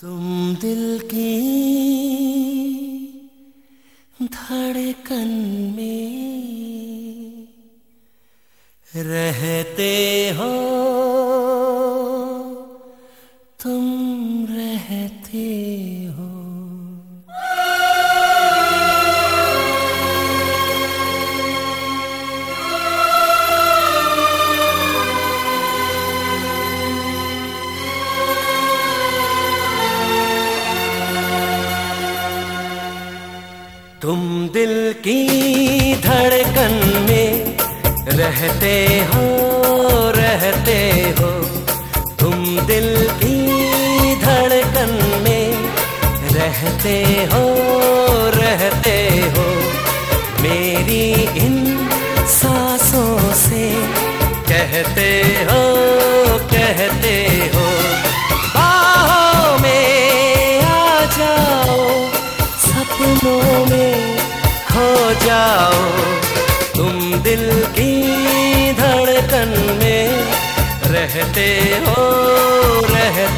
तुम दिल की धड़कन में रहते हो। तुम दिल की धड़कन में रहते हो रहते हो। तुम दिल की धड़कन में रहते हो रहते हो। मेरी इन सांसों से कहते हो कहते हो। बाहों में आ जाओ, सपनों में जाओ। तुम दिल की धड़कन में रहते हो रहते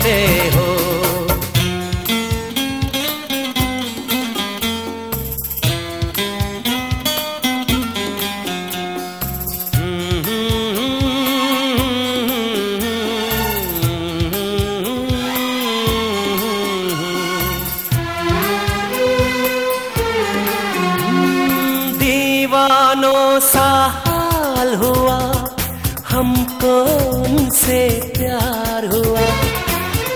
दीवानों सा हाल हुआ, हमको उनसे प्यार हुआ।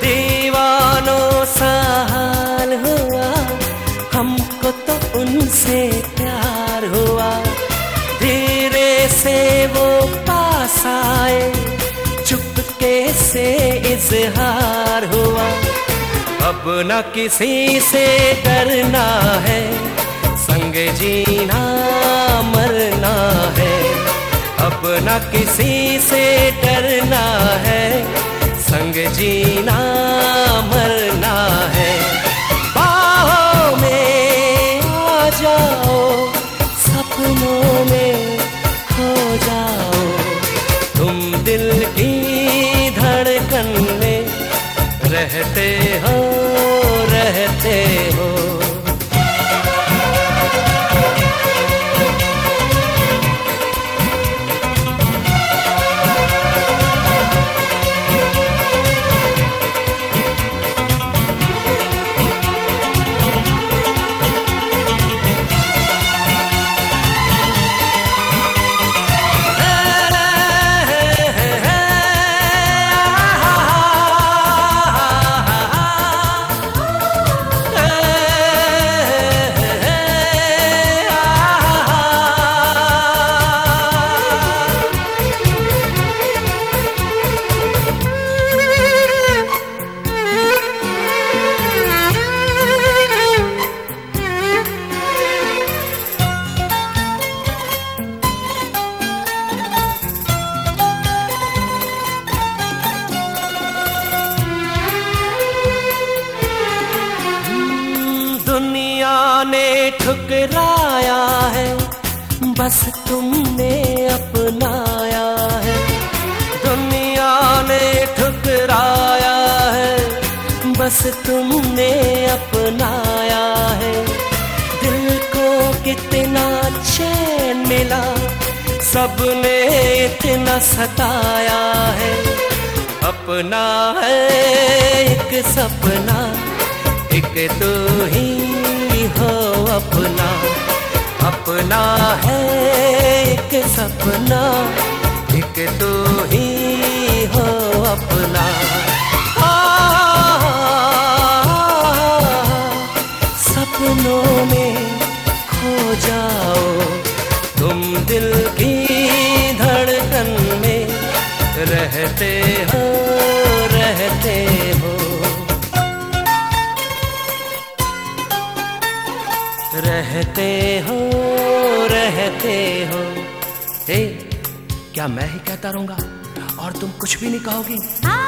दीवानों सा हाल हुआ, हमको तो उनसे प्यार हुआ। धीरे से वो पास आए, चुपके से इजहार हुआ। अब न किसी से डरना है, संग जीना किसी से डरना है, संग जीना मरना है। बाहों में आ जाओ, सपनों में खो जाओ। तुम दिल की धड़कन में रहते हो ने ठुकराया है, बस तुमने अपनाया है। दुनिया ने ठुकराया है, बस तुमने अपनाया है। दिल को कितना चैन मिला, सबने इतना सताया है। अपना है एक सपना एक तो ही हो अपना। अपना है एक सपना। एक तो ही हो अपना। सपनों में जाओ। तुम दिल धड़कन में रहते हो। रहते हो रहते हो। हे, क्या मैं ही कहता रहूँगा? और तुम कुछ भी नहीं कहोगी? हाँ?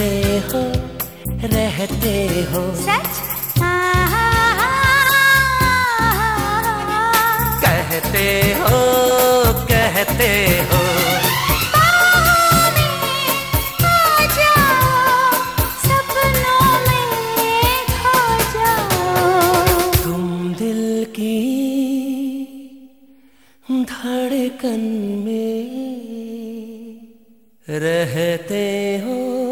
रहते हो रहते हो। सच? कहते हो कहते हो। तुम दिल की धड़कन में रहते हो।